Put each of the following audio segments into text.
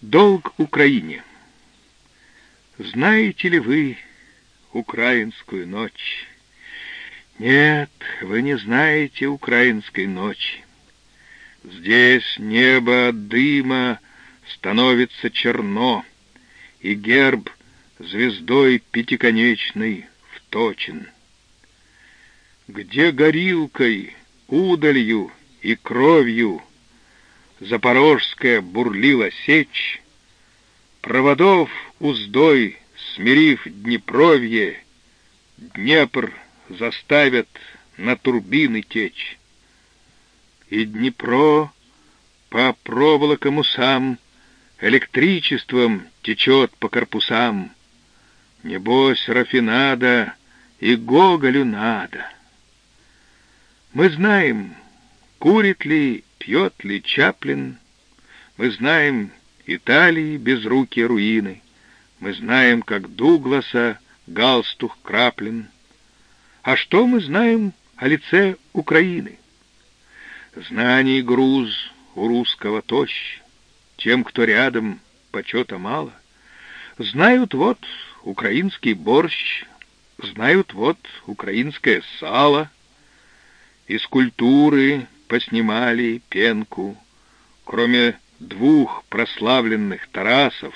Долг Украине. Знаете ли вы украинскую ночь? Нет, вы не знаете украинской ночи. Здесь небо от дыма становится черно, и герб звездой пятиконечной вточен. Где горилкой, удалью и кровью Запорожская бурлила сечь, Проводов уздой, смирив Днепровье, Днепр заставят на турбины течь. И Днепро по проволокам усам Электричеством течет по корпусам. Небось, рафинада и Гоголю надо. Мы знаем, курит ли пьет ли Чаплин. Мы знаем Италии безрукие руины. Мы знаем, как Дугласа галстух краплен. А что мы знаем о лице Украины? Знаний груз у русского тощ, Тем, кто рядом, почета мало. Знают вот украинский борщ, Знают вот украинское сало. Из культуры поснимали пенку. Кроме двух прославленных Тарасов,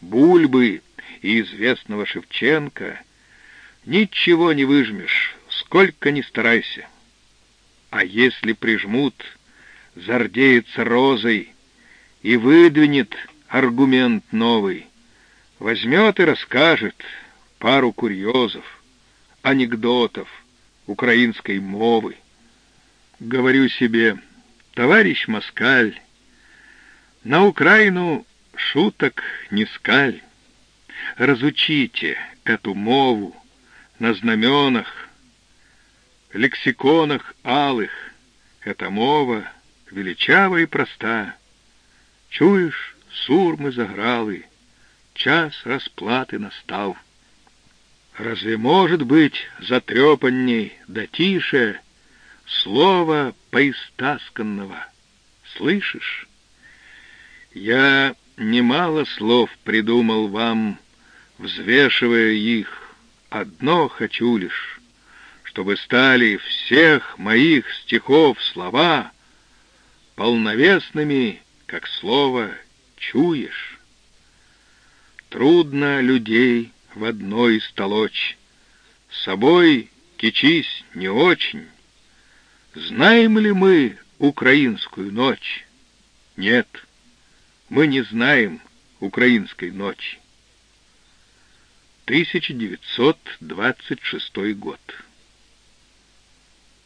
Бульбы и известного Шевченко, ничего не выжмешь, сколько ни старайся. А если прижмут, зардеется розой и выдвинет аргумент новый, возьмет и расскажет пару курьезов, анекдотов украинской мовы. Говорю себе, товарищ Москаль, на Украину шуток не скаль. Разучите эту мову на знаменах, лексиконах алых. Эта мова величава и проста. Чуешь, сурмы загралы, час расплаты настал. Разве может быть затрепанней да тише слова поистасканного. Слышишь? Я немало слов придумал вам, взвешивая их. Одно хочу лишь, чтобы стали всех моих стихов слова полновесными, как слово «чуешь». Трудно людей в одной столочь, собой кичись не очень, Знаем ли мы украинскую ночь? Нет, мы не знаем украинской ночи. 1926 год.